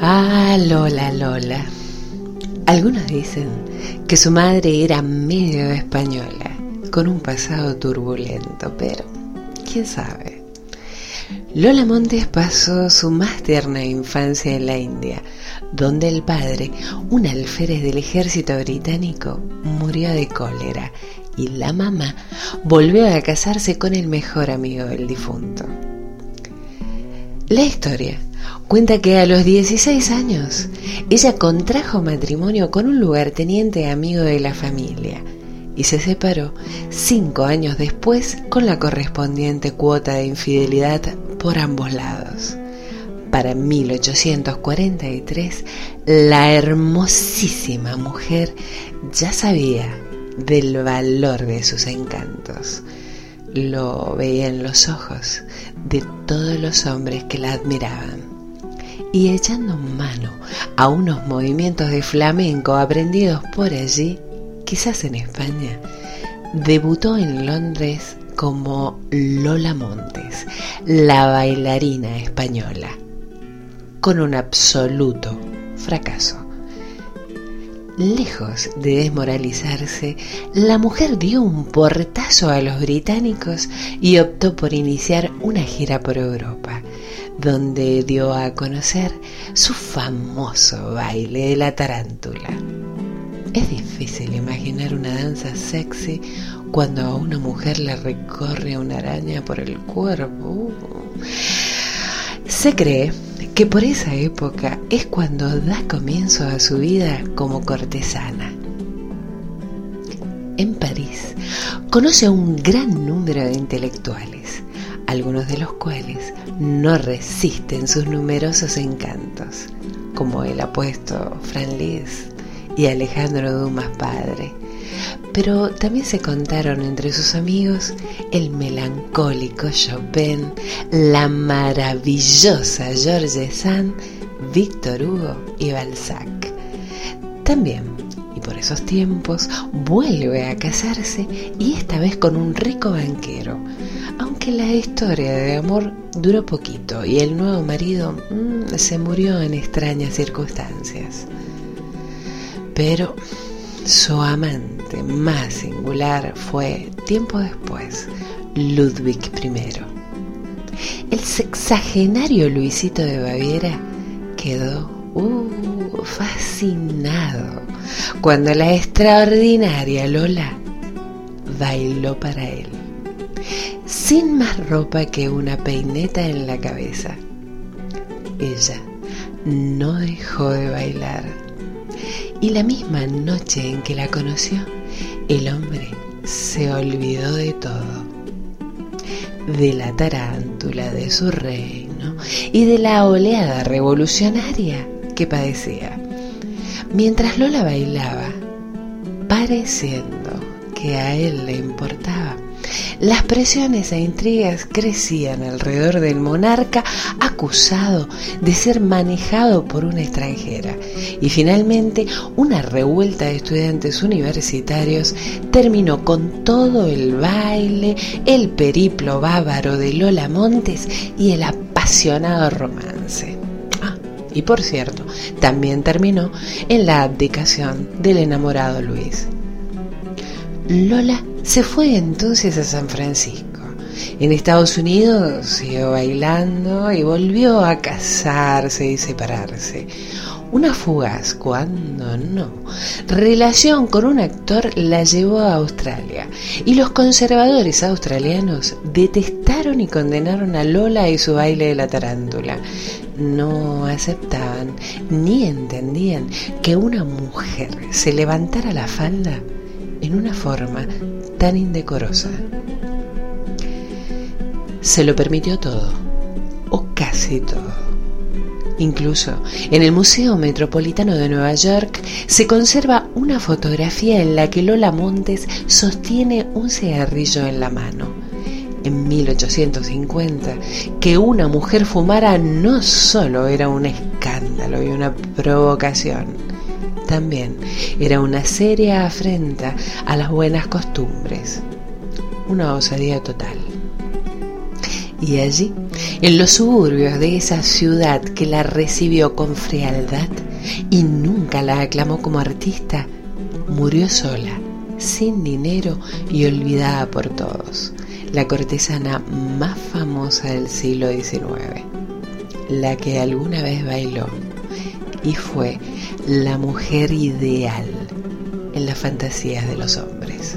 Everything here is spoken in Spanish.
Ah, Lola, Lola. Algunos dicen que su madre era medio española, con un pasado turbulento, pero quién sabe. Lola Montes pasó su más tierna infancia en la India, donde el padre, un alférez del ejército británico, murió de cólera y la mamá volvió a casarse con el mejor amigo del difunto. La historia cuenta que a los 16 años ella contrajo matrimonio con un lugarteniente amigo de la familia y se separó cinco años después con la correspondiente cuota de infidelidad por ambos lados. Para 1843, la hermosísima mujer ya sabía del valor de sus encantos. Lo veía en los ojos de todos los hombres que la admiraban. Y echando mano a unos movimientos de flamenco aprendidos por allí, quizás en España, debutó en Londres como Lola Montes, la bailarina española, con un absoluto fracaso. Lejos de desmoralizarse, la mujer dio un portazo a los británicos y optó por iniciar una gira por Europa, donde dio a conocer su famoso baile de la tarántula. Es difícil imaginar una danza sexy cuando a una mujer le recorre una araña por el cuerpo. Se cree que por esa época es cuando da comienzo a su vida como cortesana. En París conoce a un gran número de intelectuales, algunos de los cuales no resisten sus numerosos encantos, como el apuesto Fran Lis y Alejandro Dumas padre, pero también se contaron entre sus amigos el melancólico Chopin, la maravillosa George Sand, Víctor Hugo y Balzac. También, y por esos tiempos, vuelve a casarse y esta vez con un rico banquero, aunque la historia de amor duró poquito y el nuevo marido mm, se murió en extrañas circunstancias. Pero su amante más singular fue, tiempo después, Ludwig I. El sexagenario Luisito de Baviera quedó uh, fascinado cuando la extraordinaria Lola bailó para él, sin más ropa que una peineta en la cabeza. Ella no dejó de bailar y la misma noche en que la conoció, el hombre se olvidó de todo. De la tarántula de su reino y de la oleada revolucionaria que padecía. Mientras Lola bailaba, pareciendo que a él le importaba, las presiones e intrigas crecían alrededor del monarca acusado de ser manejado por una extranjera y finalmente una revuelta de estudiantes universitarios terminó con todo el baile, el periplo bávaro de Lola Montes y el apasionado romance. Ah, y por cierto, también terminó en la abdicación del enamorado Luis. Lola se fue entonces a San Francisco. En Estados Unidos siguió bailando y volvió a casarse y separarse. Una fugaz, cuando no, relación con un actor la llevó a Australia y los conservadores australianos detestaron y condenaron a Lola y su baile de la tarántula. No aceptaban ni entendían que una mujer se levantara la falda en una forma tan indecorosa. Se lo permitió todo, o casi todo. Incluso en el Museo Metropolitano de Nueva York se conserva una fotografía en la que Lola Montes sostiene un cigarrillo en la mano. En 1850, que una mujer fumara no solo era un escándalo y una provocación, también. Era una seria afrenta a las buenas costumbres, una osadía total. Y allí, en los suburbios de esa ciudad que la recibió con frialdad y nunca la aclamó como artista, murió sola, sin dinero y olvidada por todos, la cortesana más famosa del siglo XIX, la que alguna vez bailó y fue la mujer ideal en las fantasías de los hombres.